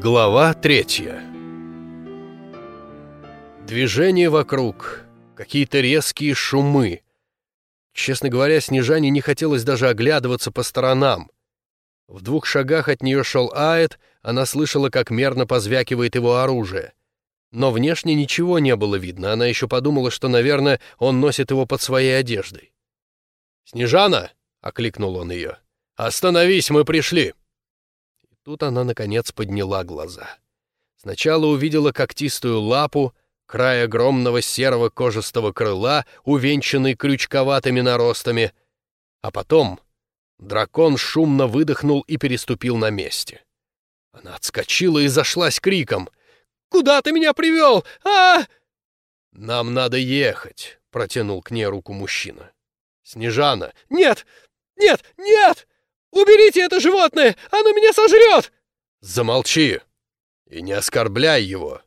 Глава третья Движение вокруг, какие-то резкие шумы. Честно говоря, Снежане не хотелось даже оглядываться по сторонам. В двух шагах от нее шел Аэт, она слышала, как мерно позвякивает его оружие. Но внешне ничего не было видно, она еще подумала, что, наверное, он носит его под своей одеждой. «Снежана!» — окликнул он ее. «Остановись, мы пришли!» Тут она, наконец, подняла глаза. Сначала увидела когтистую лапу, край огромного серого кожистого крыла, увенчанный крючковатыми наростами, а потом дракон шумно выдохнул и переступил на месте. Она отскочила и зашлась криком. «Куда ты меня привел? а «Нам надо ехать», — протянул к ней руку мужчина. «Снежана!» «Нет! Нет! Нет! Уберите это животное! Оно меня сожрет!» «Замолчи! И не оскорбляй его!»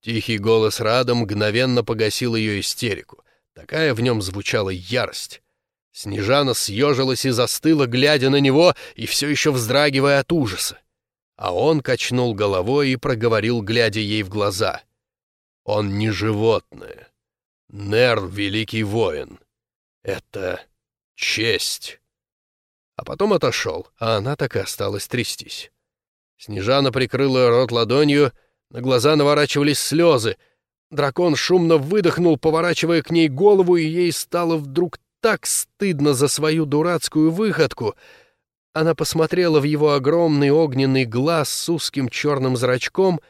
Тихий голос Рада мгновенно погасил ее истерику. Такая в нем звучала ярость. Снежана съежилась и застыла, глядя на него и все еще вздрагивая от ужаса. А он качнул головой и проговорил, глядя ей в глаза. «Он не животное. Нер — великий воин. Это честь». А потом отошел, а она так и осталась трястись. Снежана прикрыла рот ладонью, на глаза наворачивались слезы. Дракон шумно выдохнул, поворачивая к ней голову, и ей стало вдруг так стыдно за свою дурацкую выходку. Она посмотрела в его огромный огненный глаз с узким черным зрачком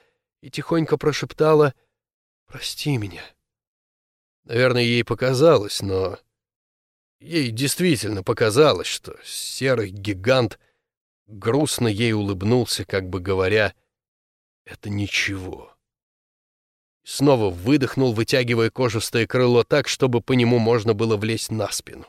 и тихонько прошептала «Прости меня». Наверное, ей показалось, но... Ей действительно показалось, что серый гигант грустно ей улыбнулся, как бы говоря «Это ничего». Снова выдохнул, вытягивая кожистое крыло так, чтобы по нему можно было влезть на спину.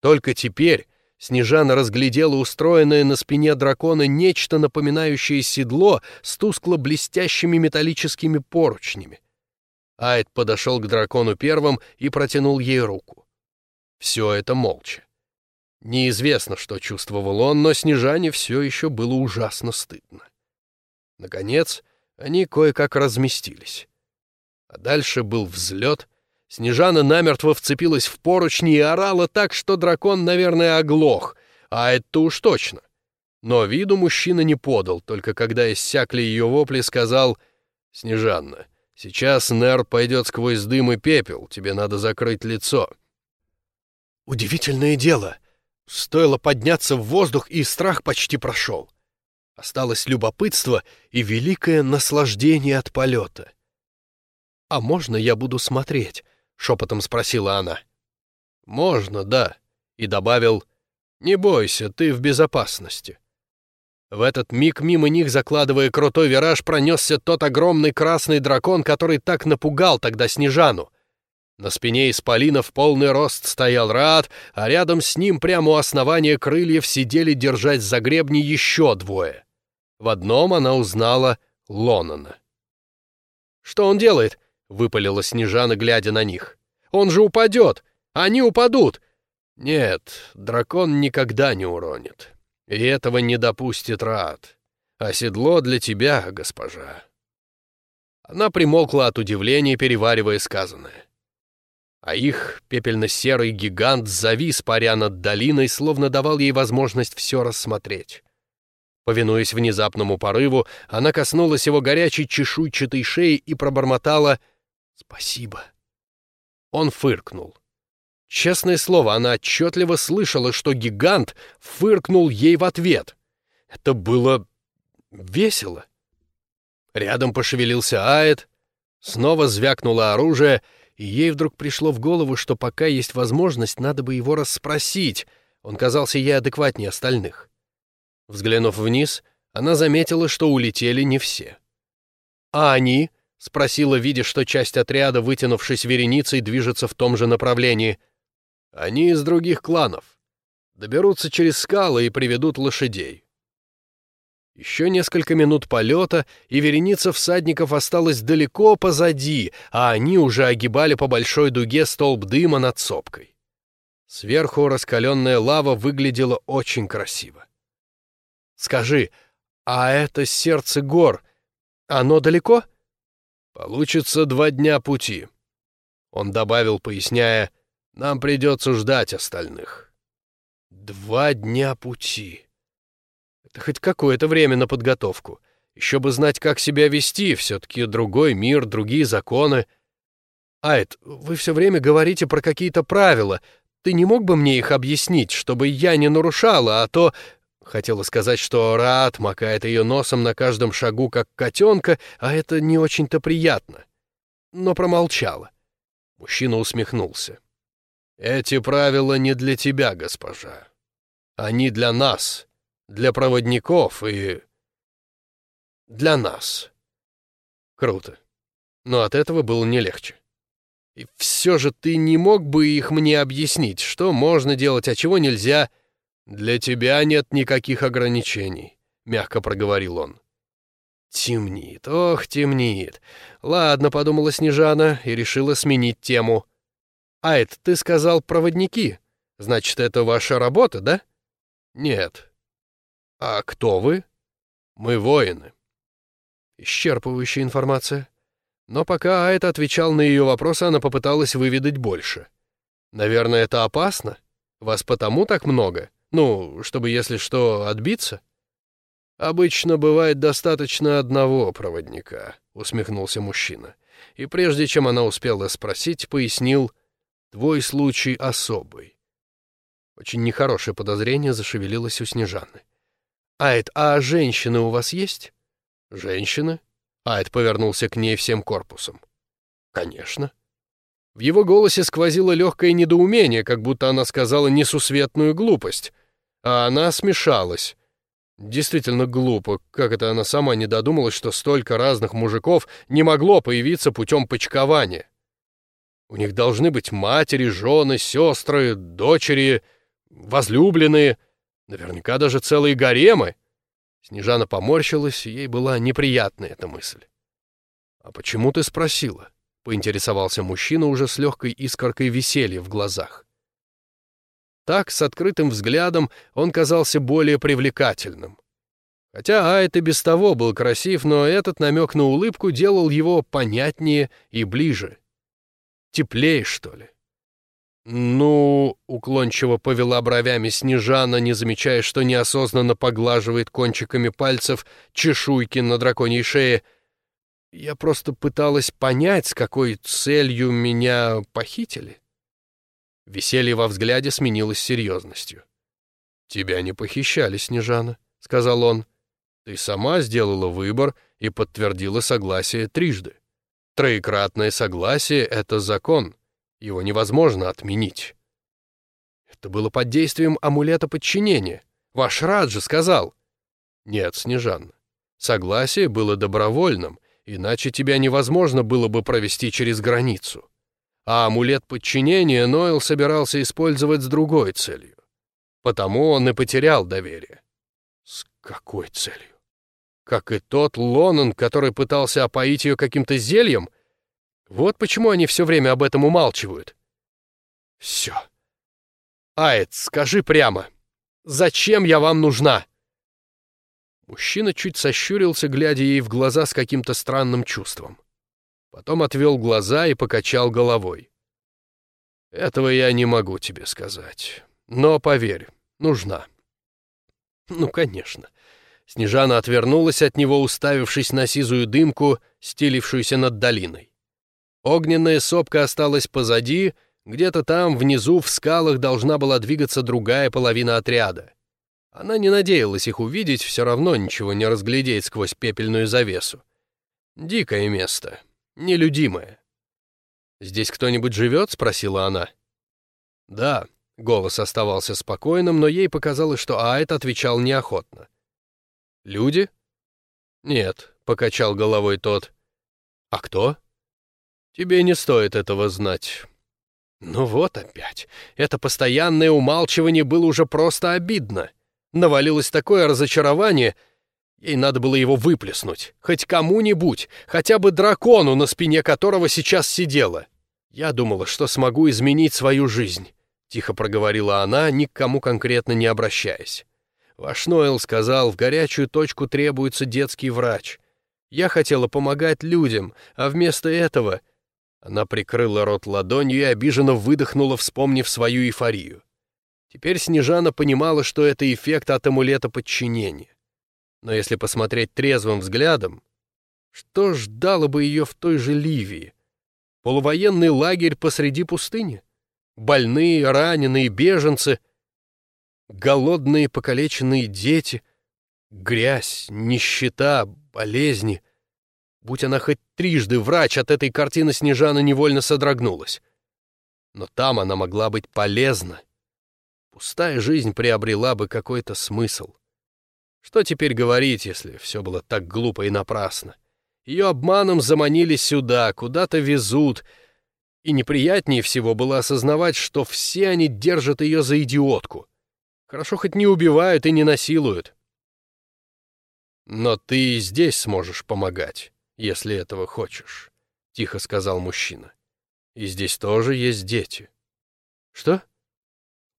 Только теперь Снежана разглядела устроенное на спине дракона нечто напоминающее седло с тускло-блестящими металлическими поручнями. Айд подошел к дракону первым и протянул ей руку. Все это молча. Неизвестно, что чувствовал он, но Снежане все еще было ужасно стыдно. Наконец, они кое-как разместились. А дальше был взлет. Снежана намертво вцепилась в поручни и орала так, что дракон, наверное, оглох. А это уж точно. Но виду мужчина не подал, только когда иссякли ее вопли, сказал «Снежанна, сейчас Нер пойдет сквозь дым и пепел, тебе надо закрыть лицо». Удивительное дело. Стоило подняться в воздух, и страх почти прошел. Осталось любопытство и великое наслаждение от полета. «А можно я буду смотреть?» — шепотом спросила она. «Можно, да», — и добавил, «Не бойся, ты в безопасности». В этот миг мимо них, закладывая крутой вираж, пронесся тот огромный красный дракон, который так напугал тогда Снежану. На спине исполина в полный рост стоял Рад, а рядом с ним прямо у основания крыльев сидели держать за гребни еще двое. В одном она узнала Лонона. «Что он делает?» — выпалила Снежана, глядя на них. «Он же упадет! Они упадут!» «Нет, дракон никогда не уронит. И этого не допустит Рад. А седло для тебя, госпожа». Она примолкла от удивления, переваривая сказанное а их пепельно-серый гигант завис, паря над долиной, словно давал ей возможность все рассмотреть. Повинуясь внезапному порыву, она коснулась его горячей чешуйчатой шеи и пробормотала «Спасибо». Он фыркнул. Честное слово, она отчетливо слышала, что гигант фыркнул ей в ответ. Это было весело. Рядом пошевелился Аэт, снова звякнуло оружие — и ей вдруг пришло в голову, что пока есть возможность, надо бы его расспросить. Он казался ей адекватнее остальных. Взглянув вниз, она заметила, что улетели не все. «А они?» — спросила, видя, что часть отряда, вытянувшись вереницей, движется в том же направлении. «Они из других кланов. Доберутся через скалы и приведут лошадей. Еще несколько минут полета, и вереница всадников осталась далеко позади, а они уже огибали по большой дуге столб дыма над сопкой. Сверху раскаленная лава выглядела очень красиво. «Скажи, А это сердце гор. Оно далеко? Получится два дня пути. Он добавил, поясняя, нам придется ждать остальных. Два дня пути. Хоть какое-то время на подготовку. Еще бы знать, как себя вести, все-таки другой мир, другие законы. Айд, вы все время говорите про какие-то правила. Ты не мог бы мне их объяснить, чтобы я не нарушала, а то... Хотела сказать, что Раат макает ее носом на каждом шагу, как котенка, а это не очень-то приятно. Но промолчала. Мужчина усмехнулся. «Эти правила не для тебя, госпожа. Они для нас, для проводников и... для нас». Круто. Но от этого было не легче. И все же ты не мог бы их мне объяснить, что можно делать, а чего нельзя. Для тебя нет никаких ограничений, мягко проговорил он. Темнит, ох, темнит. Ладно, подумала Снежана и решила сменить тему. Айд, ты сказал проводники. Значит, это ваша работа, да? Нет. А кто вы? Мы воины. Исчерпывающая информация. Но пока Айт отвечал на ее вопросы, она попыталась выведать больше. «Наверное, это опасно? Вас потому так много? Ну, чтобы, если что, отбиться?» «Обычно бывает достаточно одного проводника», — усмехнулся мужчина. И прежде чем она успела спросить, пояснил, «Твой случай особый». Очень нехорошее подозрение зашевелилось у Снежаны. «Айд, а женщины у вас есть?» «Женщины?» Айд повернулся к ней всем корпусом. «Конечно». В его голосе сквозило легкое недоумение, как будто она сказала несусветную глупость, а она смешалась. Действительно глупо, как это она сама не додумалась, что столько разных мужиков не могло появиться путем почкования. У них должны быть матери, жены, сестры, дочери, возлюбленные, наверняка даже целые гаремы. Снежана поморщилась, ей была неприятна эта мысль. «А почему ты спросила?» — поинтересовался мужчина уже с легкой искоркой веселья в глазах. Так, с открытым взглядом, он казался более привлекательным. Хотя Айт и без того был красив, но этот намек на улыбку делал его понятнее и ближе. Теплее, что ли. «Ну...» — уклончиво повела бровями Снежана, не замечая, что неосознанно поглаживает кончиками пальцев чешуйки на драконьей шее. «Я просто пыталась понять, с какой целью меня похитили». Веселье во взгляде сменилось серьезностью. «Тебя не похищали, Снежана», — сказал он. «Ты сама сделала выбор и подтвердила согласие трижды. Троекратное согласие — это закон». Его невозможно отменить. Это было под действием амулета подчинения. Ваш Раджа сказал. Нет, Снежан. Согласие было добровольным, иначе тебя невозможно было бы провести через границу. А амулет подчинения Нойл собирался использовать с другой целью. Потому он и потерял доверие. С какой целью? Как и тот Лонон, который пытался опоить ее каким-то зельем — вот почему они все время об этом умалчивают. Все. Аэт, скажи прямо, зачем я вам нужна? Мужчина чуть сощурился, глядя ей в глаза с каким-то странным чувством. Потом отвел глаза и покачал головой. «Этого я не могу тебе сказать. Но, поверь, нужна». «Ну, конечно». Снежана отвернулась от него, уставившись на сизую дымку, стелившуюся над долиной. Огненная сопка осталась позади, где-то там, внизу, в скалах должна была двигаться другая половина отряда. Она не надеялась их увидеть, все равно ничего не разглядеть сквозь пепельную завесу. Дикое место, нелюдимое. «Здесь кто-нибудь живет?» — спросила она. «Да», — голос оставался спокойным, но ей показалось, что Айт отвечал неохотно. «Люди?» «Нет», — покачал головой тот. «А кто?» Тебе не стоит этого знать. Ну вот опять. Это постоянное умалчивание было уже просто обидно. Навалилось такое разочарование, ей надо было его выплеснуть. Хоть кому-нибудь, хотя бы дракону, на спине которого сейчас сидела. Я думала, что смогу изменить свою жизнь, тихо проговорила она, ни к кому конкретно не обращаясь. Ваш Нойл сказал, в горячую точку требуется детский врач. Я хотела помогать людям, а вместо этого...» Она прикрыла рот ладонью и обиженно выдохнула, вспомнив свою эйфорию. Теперь Снежана понимала, что это эффект от амулета подчинения. Но если посмотреть трезвым взглядом, что ждало бы ее в той же Ливии? Полувоенный лагерь посреди пустыни? Больные, раненые, беженцы, голодные, покалеченные дети, грязь, нищета, болезни. Будь она хоть трижды врач, от этой картины Снежана невольно содрогнулась. Но там она могла быть полезна. Пустая жизнь приобрела бы какой-то смысл. Что теперь говорить, если все было так глупо и напрасно? Ее обманом заманили сюда, куда-то везут. И неприятнее всего было осознавать, что все они держат ее за идиотку. Хорошо хоть не убивают и не насилуют. «Но ты и здесь сможешь помогать, если этого хочешь», — тихо сказал мужчина. «И здесь тоже есть дети». «Что?»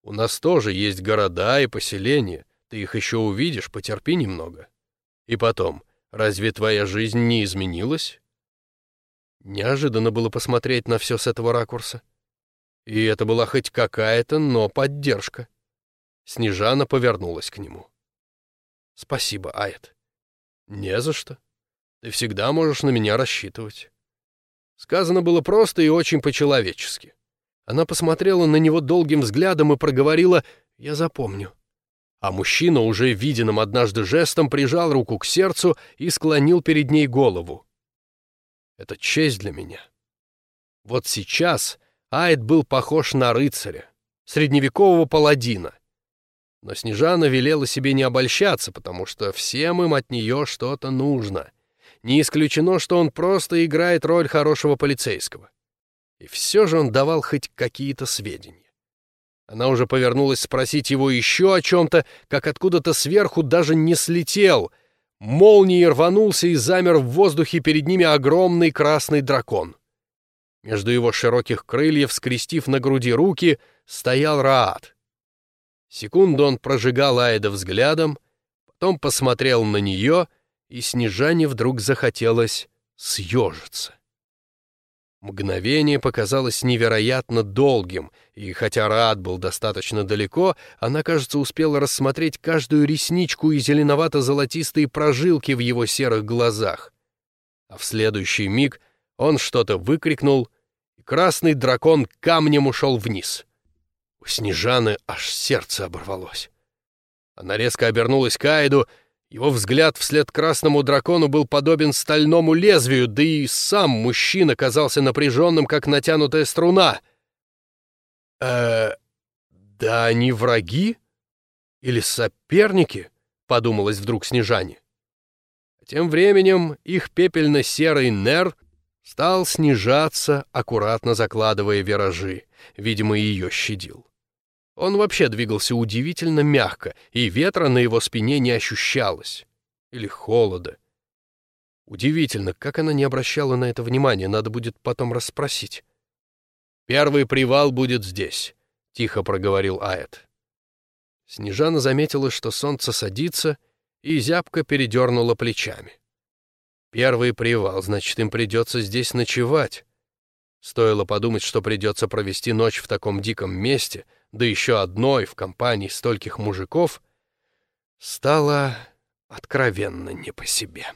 «У нас тоже есть города и поселения. Ты их еще увидишь, потерпи немного. И потом, Разве твоя жизнь не изменилась? Неожиданно было посмотреть на все с этого ракурса. И это была хоть какая-то, но поддержка. Снежана повернулась к нему. «Спасибо, Айт». «Не за что. Ты всегда можешь на меня рассчитывать». Сказано было просто и очень по-человечески. Она посмотрела на него долгим взглядом и проговорила «Я запомню» а мужчина уже виденным однажды жестом прижал руку к сердцу и склонил перед ней голову. «Это честь для меня». Вот сейчас Айд был похож на рыцаря, средневекового паладина. Но Снежана велела себе не обольщаться, потому что всем им от нее что-то нужно. Не исключено, что он просто играет роль хорошего полицейского. И все же он давал хоть какие-то сведения. Она уже повернулась спросить его еще о чем-то, как откуда-то сверху даже не слетел. Молнией рванулся и замер в воздухе перед ними огромный красный дракон. Между его широких крыльев, скрестив на груди руки, стоял Раат. Секунду он прожигал Айда взглядом, потом посмотрел на нее, и Снежане вдруг захотелось съежиться. Мгновение показалось невероятно долгим, и хотя Рад был достаточно далеко, она, кажется, успела рассмотреть каждую ресничку и зеленовато-золотистые прожилки в его серых глазах. А в следующий миг он что-то выкрикнул, и красный дракон камнем ушел вниз. У Снежаны аж сердце оборвалось. Она резко обернулась к Айду — его взгляд вслед красному дракону был подобен стальному лезвию, да и сам мужчина казался напряженным, как натянутая струна. э да они враги? Или соперники?» — подумалось вдруг Снежане. Тем временем их пепельно-серый нер стал снижаться, аккуратно закладывая виражи. Видимо, ее щадил. Он вообще двигался удивительно мягко, и ветра на его спине не ощущалось. Или холода. Удивительно, как она не обращала на это внимания, надо будет потом расспросить. «Первый привал будет здесь», — тихо проговорил Аэт. Снежана заметила, что солнце садится, и зябко передернула плечами. «Первый привал, значит, им придется здесь ночевать». Стоило подумать, что придется провести ночь в таком диком месте, да еще одной в компании стольких мужиков, стало откровенно не по себе.